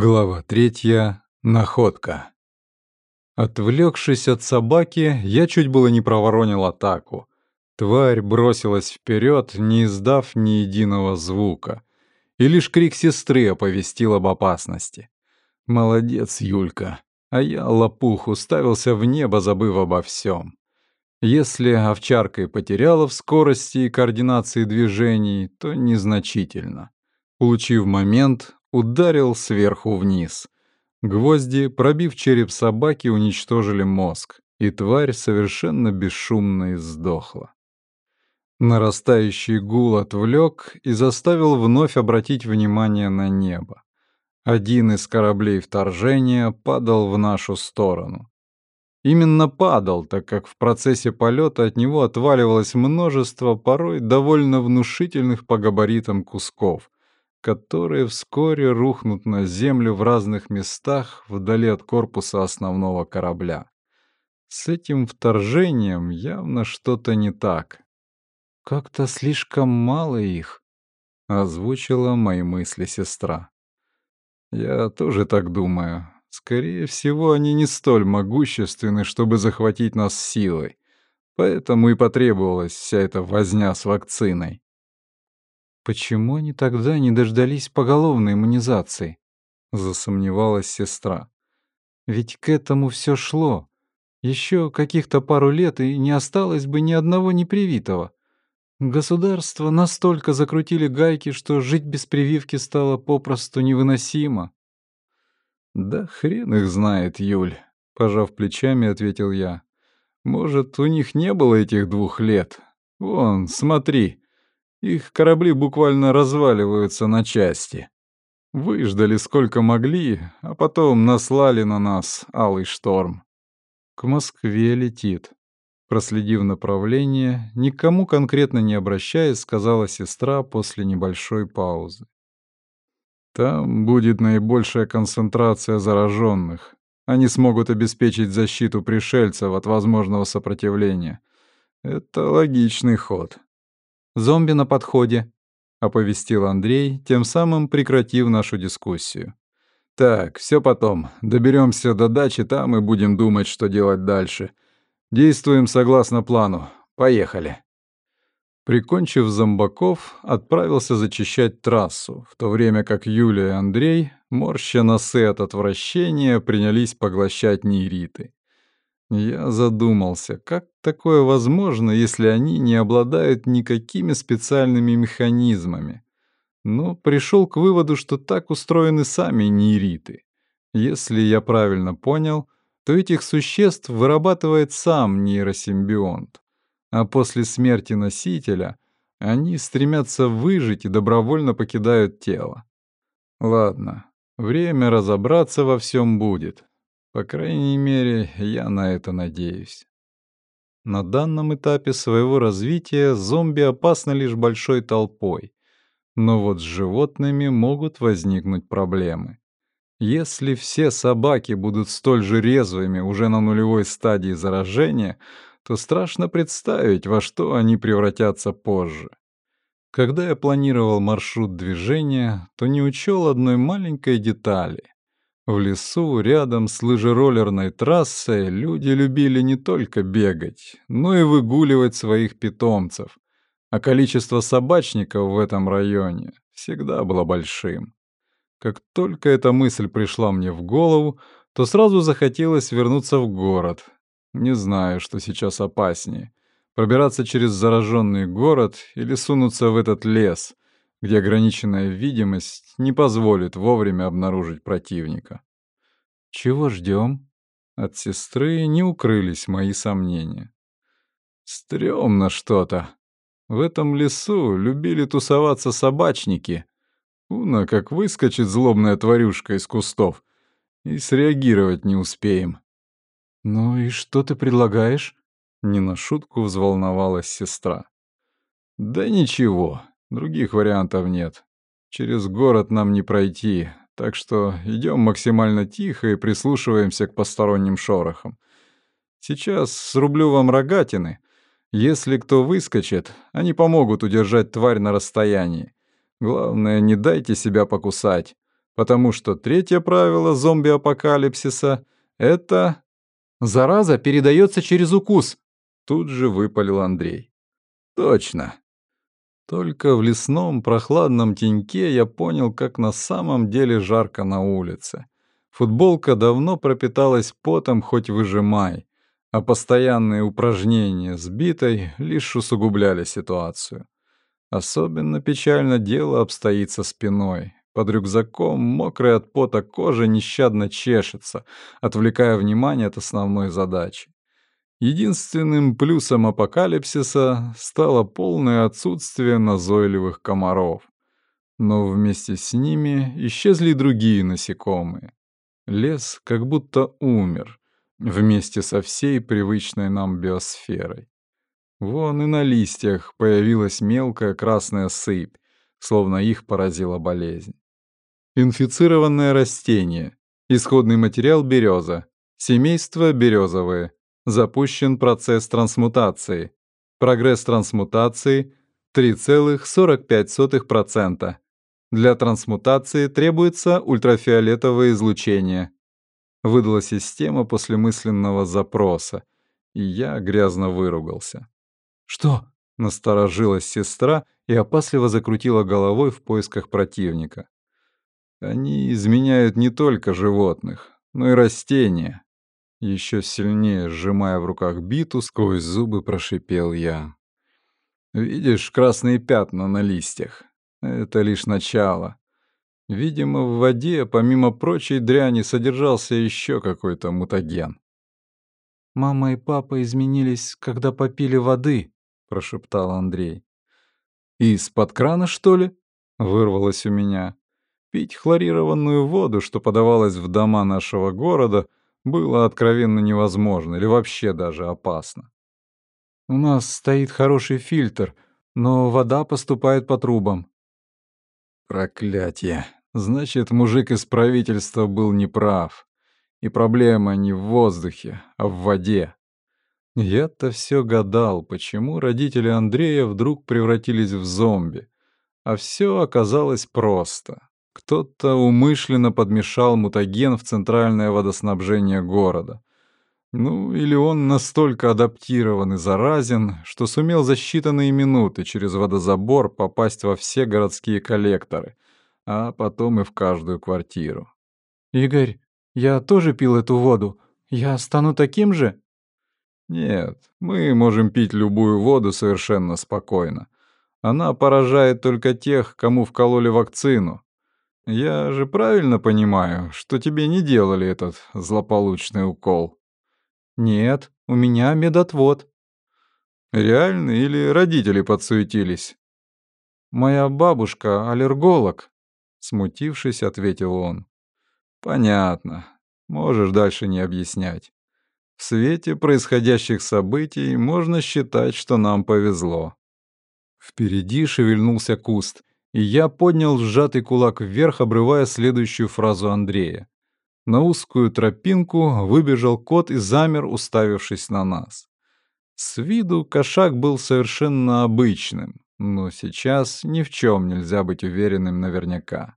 Глава третья. Находка. Отвлекшись от собаки, я чуть было не проворонил атаку. Тварь бросилась вперед, не издав ни единого звука. И лишь крик сестры оповестил об опасности. Молодец, Юлька. А я, лопух, уставился в небо, забыв обо всем. Если овчарка и потеряла в скорости и координации движений, то незначительно. Улучив момент, ударил сверху вниз. Гвозди, пробив череп собаки, уничтожили мозг, и тварь совершенно бесшумно издохла. Нарастающий гул отвлек и заставил вновь обратить внимание на небо. Один из кораблей вторжения падал в нашу сторону. Именно падал, так как в процессе полета от него отваливалось множество порой довольно внушительных по габаритам кусков, которые вскоре рухнут на землю в разных местах вдали от корпуса основного корабля. С этим вторжением явно что-то не так. «Как-то слишком мало их», — озвучила мои мысли сестра. «Я тоже так думаю. Скорее всего, они не столь могущественны, чтобы захватить нас силой. Поэтому и потребовалась вся эта возня с вакциной. Почему они тогда не дождались поголовной иммунизации? Засомневалась сестра. Ведь к этому все шло. Еще каких-то пару лет, и не осталось бы ни одного непривитого. Государство настолько закрутили гайки, что жить без прививки стало попросту невыносимо. «Да хрен их знает, Юль», — пожав плечами, ответил я. «Может, у них не было этих двух лет? Вон, смотри, их корабли буквально разваливаются на части. Выждали сколько могли, а потом наслали на нас алый шторм. К Москве летит. Проследив направление, никому конкретно не обращаясь, сказала сестра после небольшой паузы. Там будет наибольшая концентрация зараженных. Они смогут обеспечить защиту пришельцев от возможного сопротивления. Это логичный ход. Зомби на подходе», — оповестил Андрей, тем самым прекратив нашу дискуссию. «Так, все потом. Доберемся до дачи там и будем думать, что делать дальше. Действуем согласно плану. Поехали». Прикончив зомбаков, отправился зачищать трассу, в то время как Юлия и Андрей, морща носы от отвращения, принялись поглощать нейриты. Я задумался, как такое возможно, если они не обладают никакими специальными механизмами. Но пришел к выводу, что так устроены сами нейриты. Если я правильно понял, то этих существ вырабатывает сам нейросимбионт. А после смерти носителя они стремятся выжить и добровольно покидают тело. Ладно, время разобраться во всем будет. По крайней мере, я на это надеюсь. На данном этапе своего развития зомби опасны лишь большой толпой. Но вот с животными могут возникнуть проблемы. Если все собаки будут столь же резвыми уже на нулевой стадии заражения, то страшно представить, во что они превратятся позже. Когда я планировал маршрут движения, то не учел одной маленькой детали — в лесу, рядом с лыжероллерной трассой, люди любили не только бегать, но и выгуливать своих питомцев, а количество собачников в этом районе всегда было большим. Как только эта мысль пришла мне в голову, то сразу захотелось вернуться в город. Не знаю, что сейчас опаснее — пробираться через зараженный город или сунуться в этот лес — где ограниченная видимость не позволит вовремя обнаружить противника. «Чего ждем?» От сестры не укрылись мои сомнения. «Стремно что-то. В этом лесу любили тусоваться собачники. Уна, как выскочит злобная тварюшка из кустов, и среагировать не успеем». «Ну и что ты предлагаешь?» Не на шутку взволновалась сестра. «Да ничего, Других вариантов нет. Через город нам не пройти, так что идем максимально тихо и прислушиваемся к посторонним шорохам. Сейчас срублю вам рогатины. Если кто выскочит, они помогут удержать тварь на расстоянии. Главное, не дайте себя покусать. потому что третье правило зомби-апокалипсиса — это «зараза передается через укус», — тут же выпалил Андрей. «Точно». Только в лесном прохладном теньке я понял, как на самом деле жарко на улице. Футболка давно пропиталась потом, хоть выжимай, а постоянные упражнения с битой лишь усугубляли ситуацию. Особенно печально дело обстоит со спиной. Под рюкзаком мокрая от пота кожа нещадно чешется, отвлекая внимание от основной задачи. Единственным плюсом апокалипсиса стало полное отсутствие назойливых комаров. Но вместе с ними исчезли другие насекомые. Лес как будто умер вместе со всей привычной нам биосферой. Вон и на листьях появилась мелкая красная сыпь, словно их поразила болезнь. Инфицированное растение. Исходный материал береза. Семейство березовые. Запущен процесс трансмутации. Прогресс трансмутации 3,45%. Для трансмутации требуется ультрафиолетовое излучение. Выдала система после мысленного запроса, и я грязно выругался. «Что?» — насторожилась сестра и опасливо закрутила головой в поисках противника. «Они изменяют не только животных, но и растения». Еще сильнее сжимая в руках биту, сквозь зубы прошипел я. «Видишь красные пятна на листьях? Это лишь начало. Видимо, в воде, помимо прочей дряни, содержался еще какой-то мутаген. «Мама и папа изменились, когда попили воды», — прошептал Андрей. «Из-под крана, что ли?» — вырвалось у меня. Пить хлорированную воду, что подавалась в дома нашего города, было откровенно невозможно или вообще даже опасно. «У нас стоит хороший фильтр, но вода поступает по трубам». «Проклятие! Значит, мужик из правительства был неправ. И проблема не в воздухе, а в воде. Я-то все гадал, почему родители Андрея вдруг превратились в зомби. А все оказалось просто. Кто-то умышленно подмешал мутаген в центральное водоснабжение города. Ну, или он настолько адаптирован и заразен, что сумел за считанные минуты через водозабор попасть во все городские коллекторы, а потом и в каждую квартиру. «Игорь, я тоже пил эту воду. Я стану таким же?» Нет, мы можем пить любую воду совершенно спокойно. Она поражает только тех, кому вкололи вакцину. Я же правильно понимаю, что тебе не делали этот злополучный укол? Нет, у меня медотвод. Реально или родители подсуетились? Моя бабушка аллерголог, смутившись, ответил он. Понятно. Можешь дальше не объяснять. В свете происходящих событий можно считать, что нам повезло. Впереди шевельнулся куст, я поднял сжатый кулак вверх, обрывая следующую фразу Андрея. На узкую тропинку выбежал кот и замер, уставившись на нас. С виду кошак был совершенно обычным, но сейчас ни в чем нельзя быть уверенным наверняка.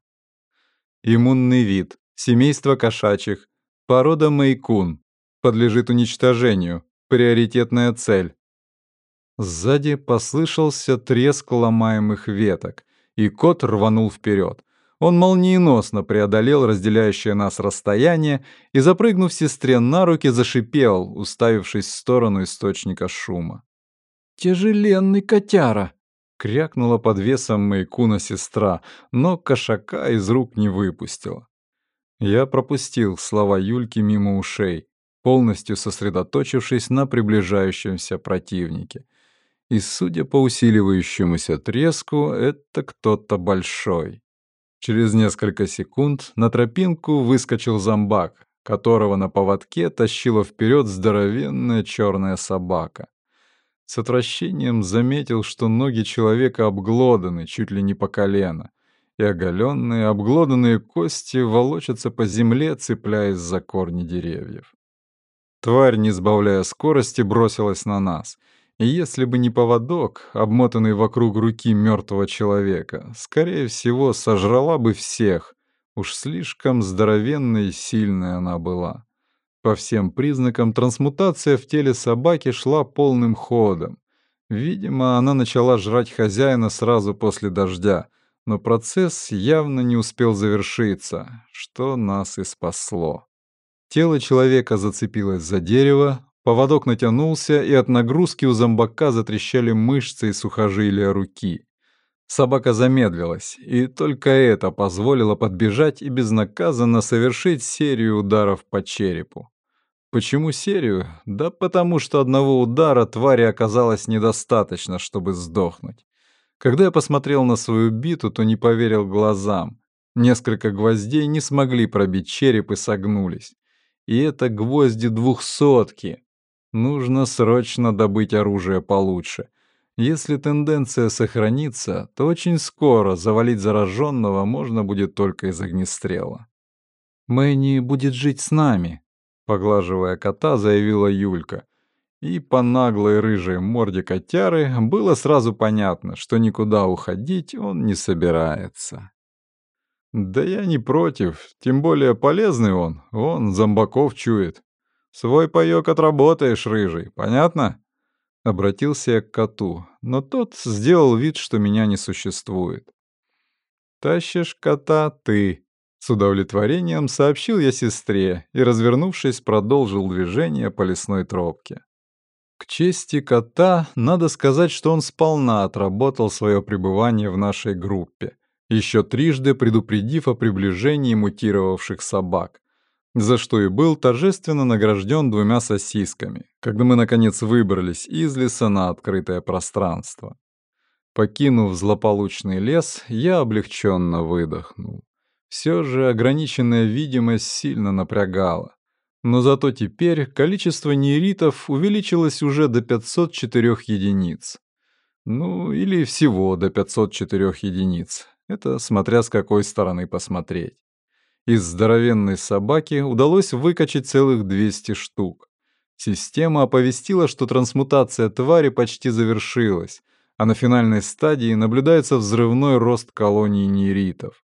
Иммунный вид, семейство кошачьих, порода мейкун, подлежит уничтожению. Приоритетная цель. Сзади послышался треск ломаемых веток, и кот рванул вперед. Он молниеносно преодолел разделяющее нас расстояние и, запрыгнув сестре на руки, зашипел, уставившись в сторону источника шума. «Тяжеленный котяра!» — крякнула под весом Майкуна сестра, но кошака из рук не выпустила. Я пропустил слова Юльки мимо ушей полностью сосредоточившись на приближающемся противнике. И, судя по усиливающемуся треску, это кто-то большой. Через несколько секунд на тропинку выскочил зомбак, которого на поводке тащила вперед здоровенная черная собака. С отвращением заметил, что ноги человека обглоданы чуть ли не по колено, и оголенные, обглоданные кости волочатся по земле, цепляясь за корни деревьев. Тварь, не сбавляя скорости, бросилась на нас. Если бы не поводок, обмотанный вокруг руки мертвого человека, скорее всего, сожрала бы всех, Уж слишком здоровенной и сильной она была. По всем признакам трансмутация в теле собаки шла полным ходом. Видимо, она начала жрать хозяина сразу после дождя, но процесс явно не успел завершиться, что нас и спасло. Тело человека зацепилось за дерево, поводок натянулся, и от нагрузки у зомбака затрещали мышцы и сухожилия руки. Собака замедлилась, и только это позволило подбежать и безнаказанно совершить серию ударов по черепу. Почему серию? Да потому что одного удара твари оказалось недостаточно, чтобы сдохнуть. Когда я посмотрел на свою биту, то не поверил глазам. Несколько гвоздей не смогли пробить череп и согнулись. И это гвозди двухсотки. Нужно срочно добыть оружие получше — если тенденция сохранится, то очень скоро завалить зараженного можно будет только из огнестрела. «Мэнни будет жить с нами», — поглаживая кота, заявила Юлька. И по наглой рыжей морде котяры было сразу понятно, что никуда уходить он не собирается. «Да я не против, тем более полезный он, он зомбаков чует. Свой паёк отработаешь, рыжий, понятно?» Обратился я к коту, но тот сделал вид, что меня не существует. «Тащишь кота ты», — с удовлетворением сообщил я сестре и, развернувшись, продолжил движение по лесной тропке. К чести кота, надо сказать, что он сполна отработал свое пребывание в нашей группе, еще трижды предупредив о приближении мутировавших собак, за что и был торжественно награжден двумя сосисками, когда мы, наконец, выбрались из леса на открытое пространство. Покинув злополучный лес, я облегченно выдохнул. Все же ограниченная видимость сильно напрягала. Но зато теперь количество нейритов увеличилось уже до 504 единиц. Ну, или всего до 504 единиц. Это смотря с какой стороны посмотреть. Из здоровенной собаки удалось выкачать целых 200 штук. Система оповестила, что трансмутация твари почти завершилась, а на финальной стадии наблюдается взрывной рост колонии нейритов.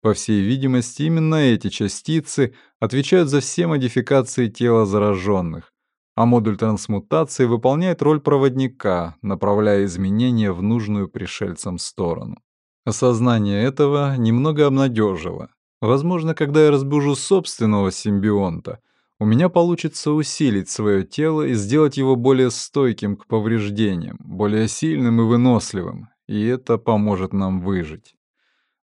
По всей видимости, именно эти частицы отвечают за все модификации тела зараженных, а модуль трансмутации выполняет роль проводника, направляя изменения в нужную пришельцам сторону. Осознание этого немного обнадежило. Возможно, когда я разбужу собственного симбионта, у меня получится усилить свое тело и сделать его более стойким к повреждениям, более сильным и выносливым, и это поможет нам выжить.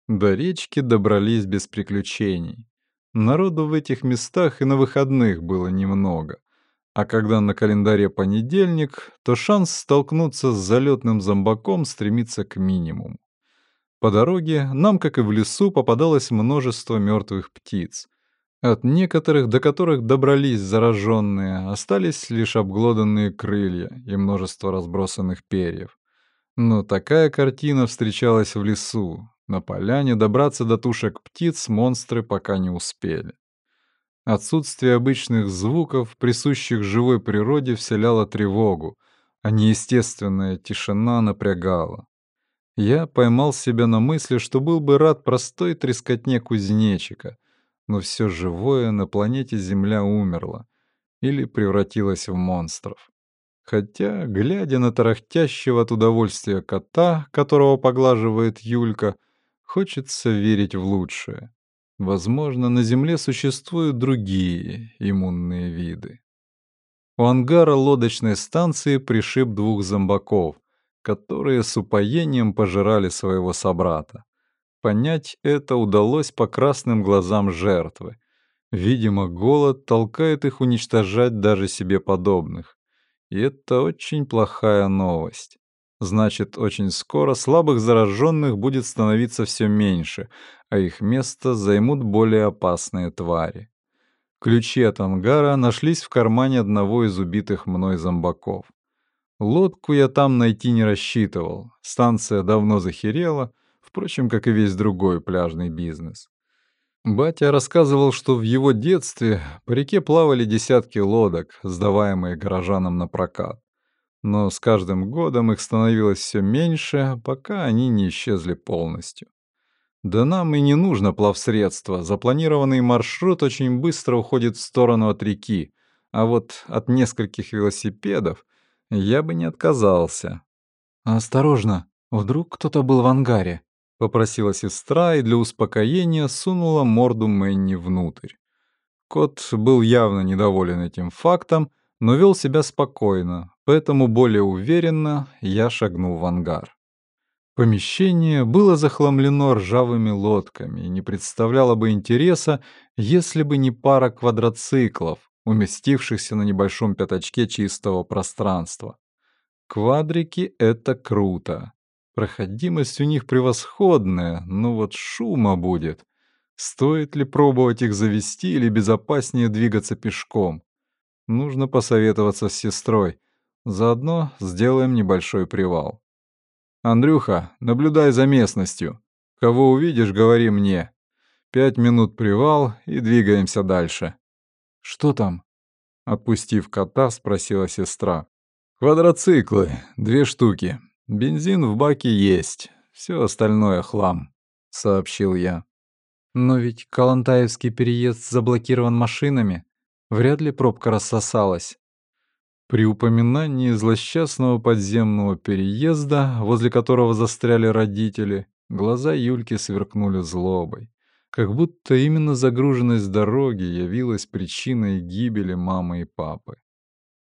До речки добрались без приключений. Народу в этих местах и на выходных было немного. А когда на календаре понедельник, то шанс столкнуться с залетным зомбаком стремится к минимуму. По дороге нам, как и в лесу, попадалось множество мертвых птиц. От некоторых, до которых добрались зараженные, остались лишь обглоданные крылья и множество разбросанных перьев. Но такая картина встречалась в лесу. На поляне добраться до тушек птиц монстры пока не успели. Отсутствие обычных звуков, присущих живой природе, вселяло тревогу, а неестественная тишина напрягала. Я поймал себя на мысли, что был бы рад простой трескотне кузнечика, но все живое на планете Земля умерло или превратилось в монстров. Хотя, глядя на тарахтящего от удовольствия кота, которого поглаживает Юлька, хочется верить в лучшее. Возможно, на Земле существуют другие иммунные виды. У ангара лодочной станции пришиб двух зомбаков — которые с упоением пожирали своего собрата. Понять это удалось по красным глазам жертвы. Видимо, голод толкает их уничтожать даже себе подобных. И это очень плохая новость. Значит, очень скоро слабых зараженных будет становиться все меньше, а их место займут более опасные твари. Ключи от ангара нашлись в кармане одного из убитых мной зомбаков. Лодку я там найти не рассчитывал. Станция давно захерела, впрочем, как и весь другой пляжный бизнес. Батя рассказывал, что в его детстве по реке плавали десятки лодок, сдаваемые горожанам на прокат. Но с каждым годом их становилось все меньше, пока они не исчезли полностью. Да нам и не нужно плавсредство. Запланированный маршрут очень быстро уходит в сторону от реки. А вот от нескольких велосипедов я бы не отказался. «Осторожно, вдруг кто-то был в ангаре», — попросила сестра и для успокоения сунула морду Мэнни внутрь. Кот был явно недоволен этим фактом, но вел себя спокойно, поэтому более уверенно я шагнул в ангар. Помещение было захламлено ржавыми лодками и не представляло бы интереса, если бы не пара квадроциклов, уместившихся на небольшом пятачке чистого пространства. Квадрики — это круто. Проходимость у них превосходная, но вот шума будет. Стоит ли пробовать их завести или безопаснее двигаться пешком? Нужно посоветоваться с сестрой. Заодно сделаем небольшой привал. Андрюха, наблюдай за местностью. Кого увидишь, говори мне. Пять минут привал и двигаемся дальше. Что там? Отпустив кота, спросила сестра. Квадроциклы, две штуки. Бензин в баке есть. Все остальное хлам, сообщил я. Но ведь Калантаевский переезд заблокирован машинами. Вряд ли пробка рассосалась. При упоминании злосчастного подземного переезда, возле которого застряли родители, глаза Юльки сверкнули злобой. Как будто именно загруженность дороги явилась причиной гибели мамы и папы.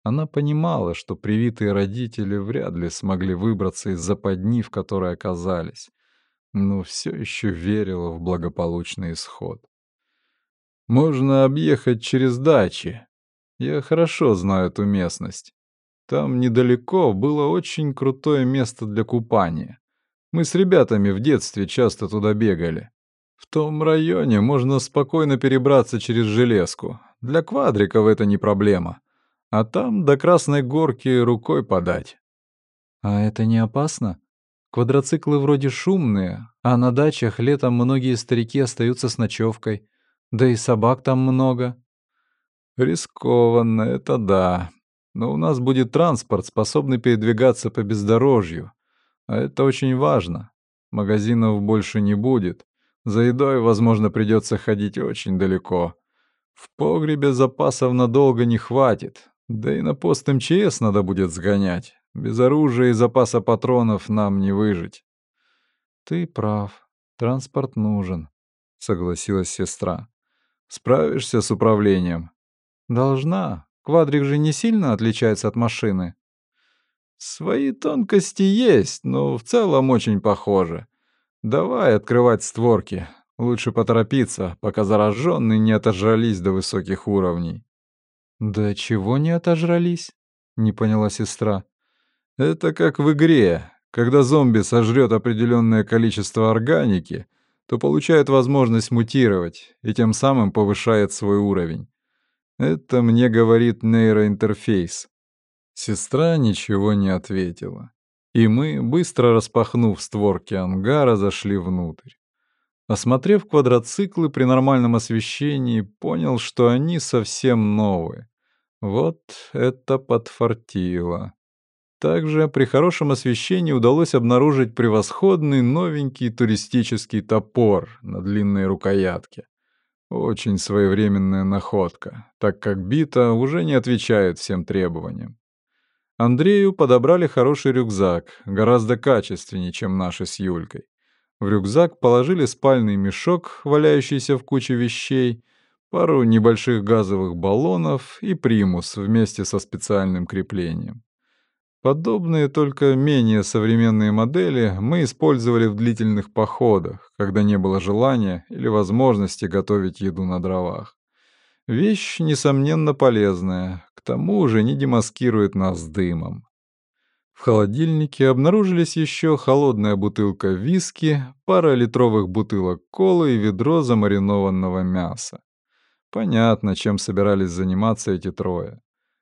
Она понимала, что привитые родители вряд ли смогли выбраться из западни, в которой оказались, но все еще верила в благополучный исход. «Можно объехать через дачи», я хорошо знаю эту местность. Там недалеко было очень крутое место для купания. Мы с ребятами в детстве часто туда бегали. В том районе можно спокойно перебраться через железку. Для квадриков это не проблема. А там до Красной Горки рукой подать. А это не опасно? Квадроциклы вроде шумные, а на дачах летом многие старики остаются с ночевкой. Да и собак там много. Рискованно, это да. Но у нас будет транспорт, способный передвигаться по бездорожью. А это очень важно. Магазинов больше не будет. За едой, возможно, придется ходить очень далеко. В погребе запасов надолго не хватит. Да и на пост МЧС надо будет сгонять. Без оружия и запаса патронов нам не выжить. Ты прав. Транспорт нужен, согласилась сестра. Справишься с управлением? Должна. Квадрик же не сильно отличается от машины. Свои тонкости есть, но в целом очень похоже. Давай открывать створки. Лучше поторопиться, пока зараженные не отожрались до высоких уровней. Да чего не отожрались? Не поняла сестра. Это как в игре. Когда зомби сожрет определенное количество органики, то получает возможность мутировать и тем самым повышает свой уровень. Это мне говорит нейроинтерфейс. Сестра ничего не ответила. И мы, быстро распахнув створки ангара, зашли внутрь. Осмотрев квадроциклы при нормальном освещении, понял, что они совсем новые. Вот это подфартило. Также при хорошем освещении удалось обнаружить превосходный новенький туристический топор на длинной рукоятке. Очень своевременная находка, так как бита уже не отвечает всем требованиям. Андрею подобрали хороший рюкзак, гораздо качественнее, чем наши с Юлькой. В рюкзак положили спальный мешок, валяющийся в куче вещей, пару небольших газовых баллонов и примус вместе со специальным креплением. Подобные, только менее современные модели мы использовали в длительных походах, когда не было желания или возможности готовить еду на дровах. Вещь, несомненно, полезная, тому же не демаскирует нас дымом. В холодильнике обнаружились еще холодная бутылка виски, пара литровых бутылок колы и ведро замаринованного мяса. Понятно, чем собирались заниматься эти трое.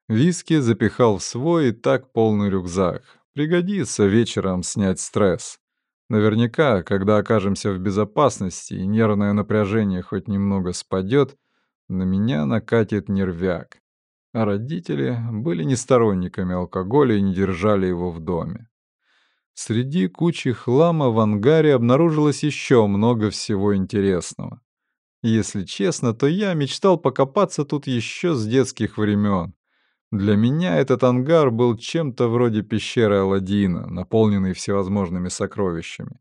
Виски запихал в свой и так полный рюкзак. Пригодится вечером снять стресс. Наверняка, когда окажемся в безопасности и нервное напряжение хоть немного спадет, на меня накатит нервяк. А родители были не сторонниками алкоголя и не держали его в доме. Среди кучи хлама в ангаре обнаружилось еще много всего интересного. Если честно, то я мечтал покопаться тут еще с детских времен. Для меня этот ангар был чем-то вроде пещеры Аладдина, наполненной всевозможными сокровищами.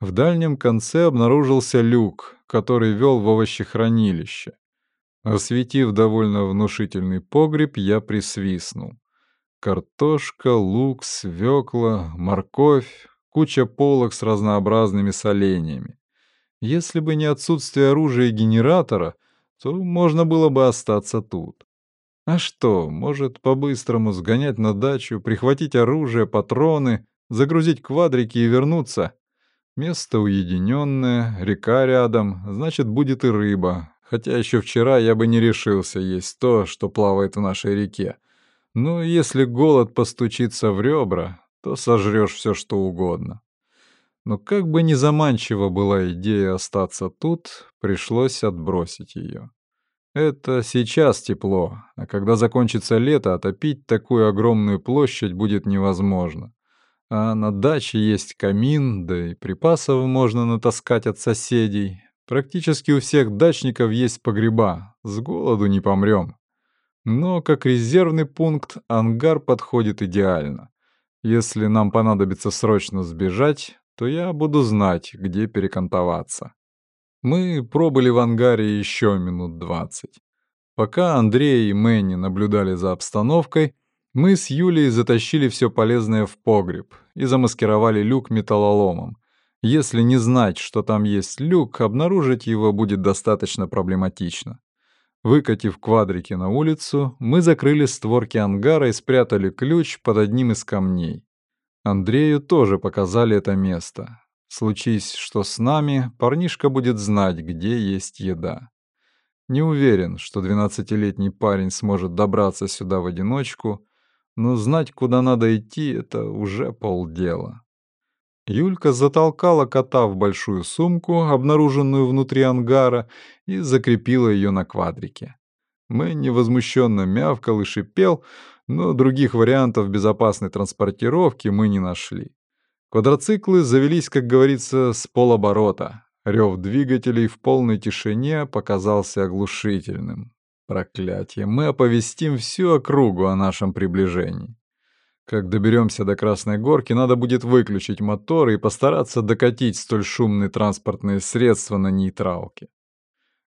В дальнем конце обнаружился люк, который вел в овощехранилище. Осветив довольно внушительный погреб, я присвистнул. Картошка, лук, свекла, морковь, куча полок с разнообразными соленьями. Если бы не отсутствие оружия и генератора, то можно было бы остаться тут. А что, может по-быстрому сгонять на дачу, прихватить оружие, патроны, загрузить квадрики и вернуться? Место уединенное, река рядом, значит, будет и рыба. Хотя еще вчера я бы не решился есть то, что плавает в нашей реке. Но если голод постучится в ребра, то сожрешь все, что угодно. Но как бы ни заманчива была идея остаться тут, пришлось отбросить ее. Это сейчас тепло, а когда закончится лето, отопить такую огромную площадь будет невозможно. А на даче есть камин, да и припасов можно натаскать от соседей. Практически у всех дачников есть погреба, с голоду не помрем. Но как резервный пункт ангар подходит идеально. Если нам понадобится срочно сбежать, то я буду знать, где перекантоваться. Мы пробыли в ангаре еще минут двадцать. Пока Андрей и Мэнни наблюдали за обстановкой, мы с Юлей затащили все полезное в погреб и замаскировали люк металлоломом. Если не знать, что там есть люк, обнаружить его будет достаточно проблематично. Выкатив квадрики на улицу, мы закрыли створки ангара и спрятали ключ под одним из камней. Андрею тоже показали это место. Случись, что с нами, парнишка будет знать, где есть еда. Не уверен, что двенадцатилетний парень сможет добраться сюда в одиночку, но знать, куда надо идти, это уже полдела. Юлька затолкала кота в большую сумку, обнаруженную внутри ангара, и закрепила ее на квадрике. Мэнни возмущенно мявкал и шипел, но других вариантов безопасной транспортировки мы не нашли. Квадроциклы завелись, как говорится, с полоборота. Рев двигателей в полной тишине показался оглушительным. Проклятие, мы оповестим всю округу о нашем приближении. Как доберемся до Красной Горки, надо будет выключить мотор и постараться докатить столь шумные транспортные средства на нейтралке.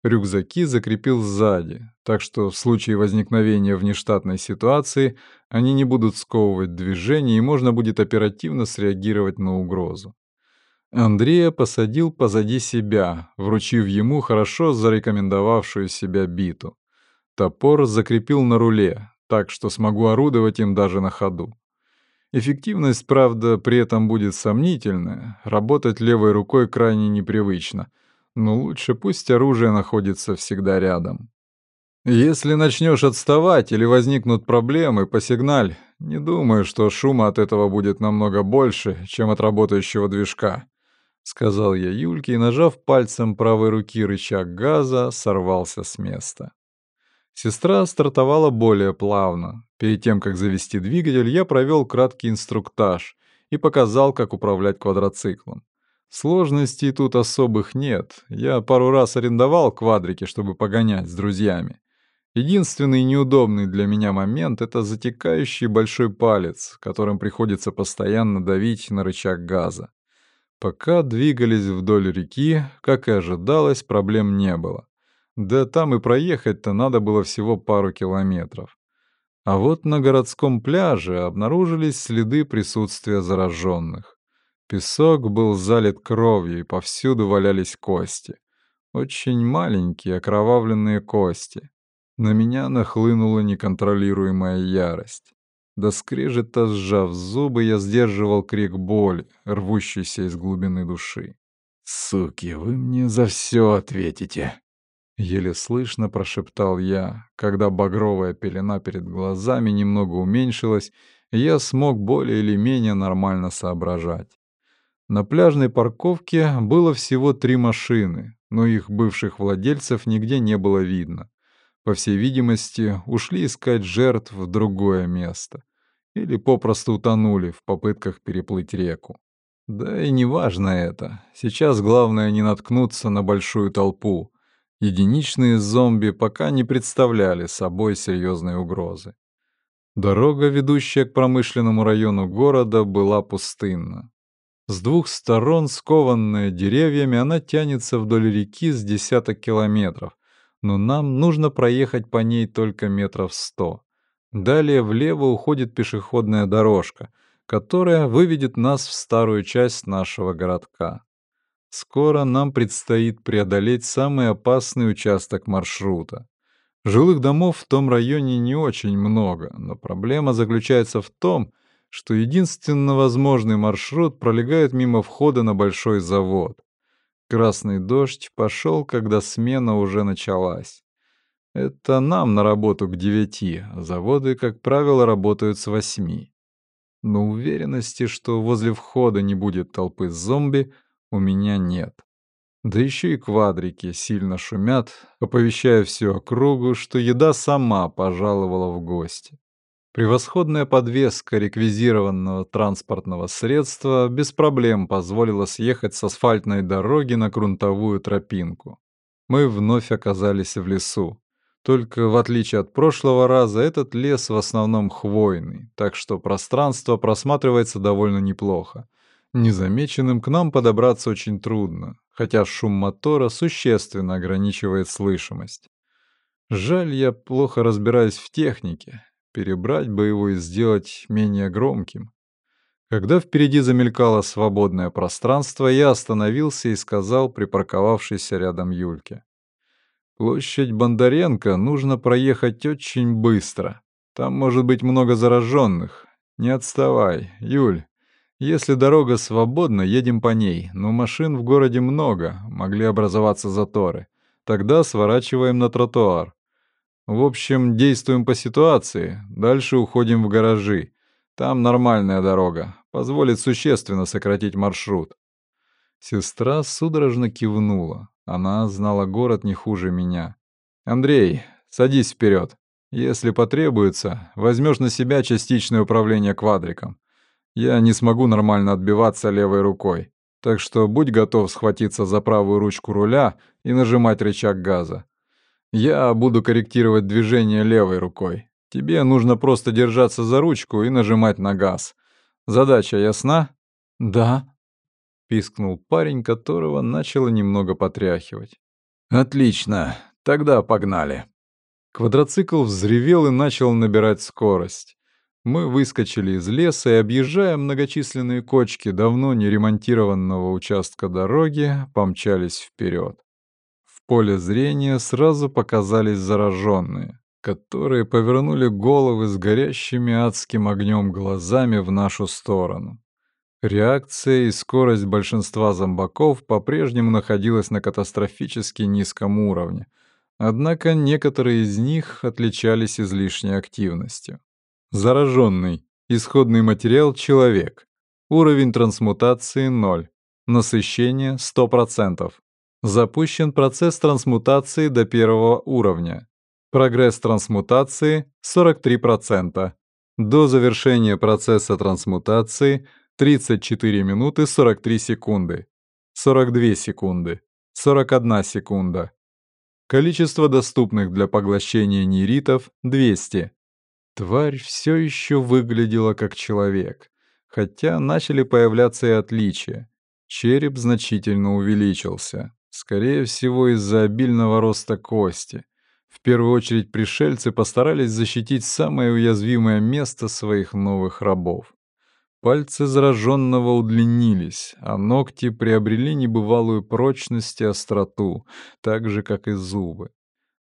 Рюкзаки закрепил сзади, так что в случае возникновения внештатной ситуации они не будут сковывать движение и можно будет оперативно среагировать на угрозу. Андрея посадил позади себя, вручив ему хорошо зарекомендовавшую себя биту. Топор закрепил на руле, так что смогу орудовать им даже на ходу. Эффективность, правда, при этом будет сомнительная, работать левой рукой крайне непривычно, но лучше пусть оружие находится всегда рядом. Если начнешь отставать или возникнут проблемы, посигналь. Не думаю, что шума от этого будет намного больше, чем от работающего движка, сказал я Юльке и, нажав пальцем правой руки рычаг газа, сорвался с места. Сестра стартовала более плавно. Перед тем, как завести двигатель, я провел краткий инструктаж и показал, как управлять квадроциклом. Сложностей тут особых нет. Я пару раз арендовал квадрики, чтобы погонять с друзьями. Единственный неудобный для меня момент — это затекающий большой палец, которым приходится постоянно давить на рычаг газа. Пока двигались вдоль реки, как и ожидалось, проблем не было. Да там и проехать-то надо было всего пару километров. А вот на городском пляже обнаружились следы присутствия зараженных. Песок был залит кровью, и повсюду валялись кости. Очень маленькие окровавленные кости. На меня нахлынула неконтролируемая ярость. До скрежета сжав зубы, я сдерживал крик боли, рвущийся из глубины души. «Суки, вы мне за все ответите!» Еле слышно прошептал я, когда багровая пелена перед глазами немного уменьшилась, я смог более или менее нормально соображать. На пляжной парковке было всего три машины, но их бывших владельцев нигде не было видно. По всей видимости, ушли искать жертв в другое место. или попросту утонули в попытках переплыть реку. Да и не важно это. Сейчас главное не наткнуться на большую толпу. Единичные зомби пока не представляли собой серьезной угрозы. Дорога, ведущая к промышленному району города, была пустынна. С двух сторон, скованная деревьями, она тянется вдоль реки с десяток километров, но нам нужно проехать по ней только метров сто. Далее влево уходит пешеходная дорожка, которая выведет нас в старую часть нашего городка. Скоро нам предстоит преодолеть самый опасный участок маршрута. Жилых домов в том районе не очень много, но проблема заключается в том, что единственно возможный маршрут пролегает мимо входа на большой завод. Красный дождь пошел, когда смена уже началась. Это нам на работу к девяти, а заводы, как правило, работают с восьми. Но уверенности, что возле входа не будет толпы зомби, у меня нет. Да еще и квадрики сильно шумят, оповещая всю округу, что еда сама пожаловала в гости. Превосходная подвеска реквизированного транспортного средства без проблем позволила съехать с асфальтной дороги на грунтовую тропинку. Мы вновь оказались в лесу. Только в отличие от прошлого раза, этот лес в основном хвойный, так что пространство просматривается довольно неплохо. Незамеченным к нам подобраться очень трудно, хотя шум мотора существенно ограничивает слышимость. Жаль, я плохо разбираюсь в технике. Перебрать бы его и сделать менее громким. Когда впереди замелькало свободное пространство, я остановился и сказал припарковавшейся рядом Юльке. «Площадь Бондаренко нужно проехать очень быстро. Там может быть много зараженных. Не отставай, Юль. Если дорога свободна, едем по ней, но машин в городе много, могли образоваться заторы. Тогда сворачиваем на тротуар. В общем, действуем по ситуации, дальше уходим в гаражи. Там нормальная дорога, позволит существенно сократить маршрут. Сестра судорожно кивнула. Она знала город не хуже меня. «Андрей, садись вперед. Если потребуется, возьмешь на себя частичное управление квадриком я не смогу нормально отбиваться левой рукой. Так что будь готов схватиться за правую ручку руля и нажимать рычаг газа. Я буду корректировать движение левой рукой. Тебе нужно просто держаться за ручку и нажимать на газ. Задача ясна? Да, пискнул парень, которого начало немного потряхивать. Отлично. Тогда погнали. Квадроцикл взревел и начал набирать скорость. Мы выскочили из леса и, объезжая многочисленные кочки давно не ремонтированного участка дороги, помчались вперед. В поле зрения сразу показались зараженные, которые повернули головы с горящими адским огнем глазами в нашу сторону. Реакция и скорость большинства зомбаков по-прежнему находилась на катастрофически низком уровне, однако некоторые из них отличались излишней активностью. Зараженный. Исходный материал — человек. Уровень трансмутации — 0. Насыщение — 100%. Запущен процесс трансмутации до первого уровня. Прогресс трансмутации — 43%. До завершения процесса трансмутации — 34 минуты 43 секунды. 42 секунды. 41 секунда. Количество доступных для поглощения нейритов — 200. Тварь все еще выглядела как человек, хотя начали появляться и отличия. Череп значительно увеличился, скорее всего из-за обильного роста кости. В первую очередь пришельцы постарались защитить самое уязвимое место своих новых рабов. Пальцы зараженного удлинились, а ногти приобрели небывалую прочность и остроту, так же, как и зубы.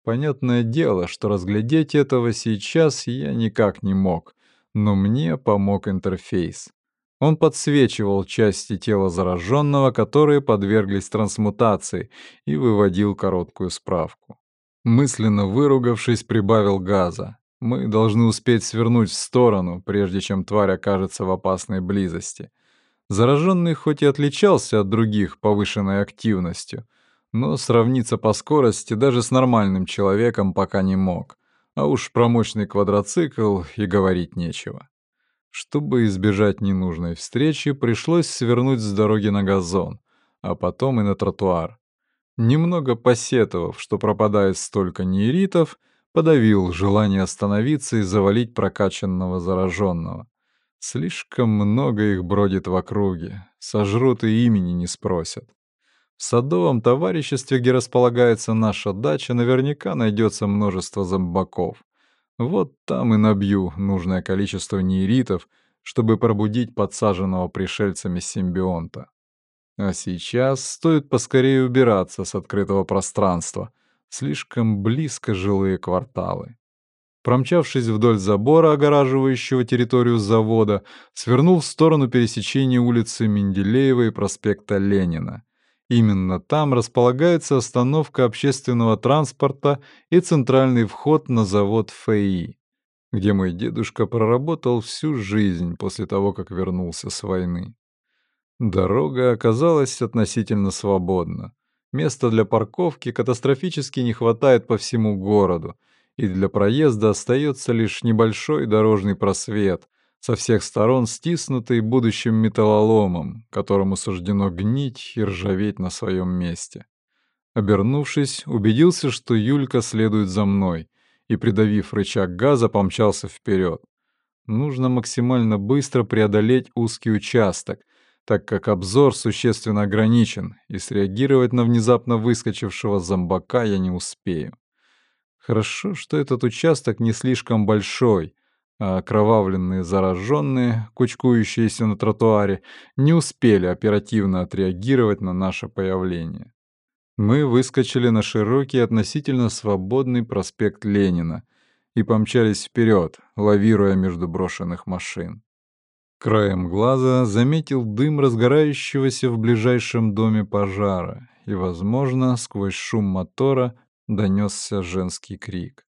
Понятное дело, что разглядеть этого сейчас я никак не мог, но мне помог интерфейс. Он подсвечивал части тела зараженного, которые подверглись трансмутации, и выводил короткую справку. Мысленно выругавшись, прибавил газа. Мы должны успеть свернуть в сторону, прежде чем тварь окажется в опасной близости. Зараженный хоть и отличался от других повышенной активностью, но сравниться по скорости даже с нормальным человеком пока не мог. А уж про мощный квадроцикл и говорить нечего. Чтобы избежать ненужной встречи, пришлось свернуть с дороги на газон, а потом и на тротуар. Немного посетовав, что пропадает столько нейритов, подавил желание остановиться и завалить прокачанного зараженного. Слишком много их бродит в округе, сожрут и имени не спросят. В садовом товариществе, где располагается наша дача, наверняка найдется множество зомбаков. Вот там и набью нужное количество нейритов, чтобы пробудить подсаженного пришельцами симбионта. А сейчас стоит поскорее убираться с открытого пространства. Слишком близко жилые кварталы. Промчавшись вдоль забора, огораживающего территорию завода, свернул в сторону пересечения улицы Менделеева и проспекта Ленина. Именно там располагается остановка общественного транспорта и центральный вход на завод ФАИ, где мой дедушка проработал всю жизнь после того, как вернулся с войны. Дорога оказалась относительно свободна. Места для парковки катастрофически не хватает по всему городу, и для проезда остается лишь небольшой дорожный просвет, со всех сторон стиснутый будущим металлоломом, которому суждено гнить и ржаветь на своем месте. Обернувшись, убедился, что Юлька следует за мной, и, придавив рычаг газа, помчался вперед. Нужно максимально быстро преодолеть узкий участок, так как обзор существенно ограничен, и среагировать на внезапно выскочившего зомбака я не успею. Хорошо, что этот участок не слишком большой — окровавленные зараженные, кучкующиеся на тротуаре, не успели оперативно отреагировать на наше появление. Мы выскочили на широкий относительно свободный проспект Ленина и помчались вперед, лавируя между брошенных машин. Краем глаза заметил дым разгорающегося в ближайшем доме пожара, и, возможно, сквозь шум мотора донесся женский крик.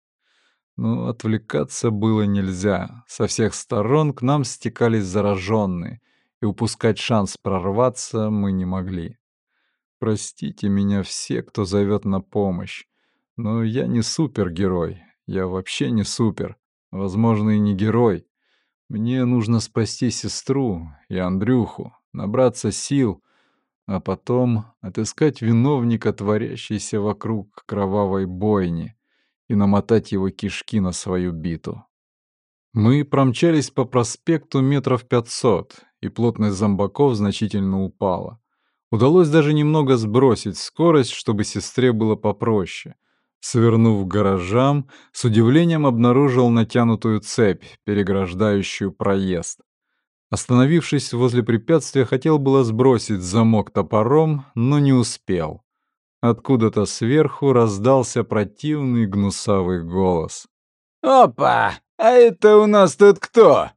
Но отвлекаться было нельзя. Со всех сторон к нам стекались зараженные, и упускать шанс прорваться мы не могли. Простите меня все, кто зовет на помощь, но я не супергерой. Я вообще не супер. Возможно, и не герой. Мне нужно спасти сестру и Андрюху, набраться сил, а потом отыскать виновника творящейся вокруг кровавой бойни — и намотать его кишки на свою биту. Мы промчались по проспекту метров пятьсот, и плотность зомбаков значительно упала. Удалось даже немного сбросить скорость, чтобы сестре было попроще. Свернув к гаражам, с удивлением обнаружил натянутую цепь, переграждающую проезд. Остановившись возле препятствия, хотел было сбросить замок топором, но не успел. Откуда-то сверху раздался противный гнусавый голос. «Опа! А это у нас тут кто?»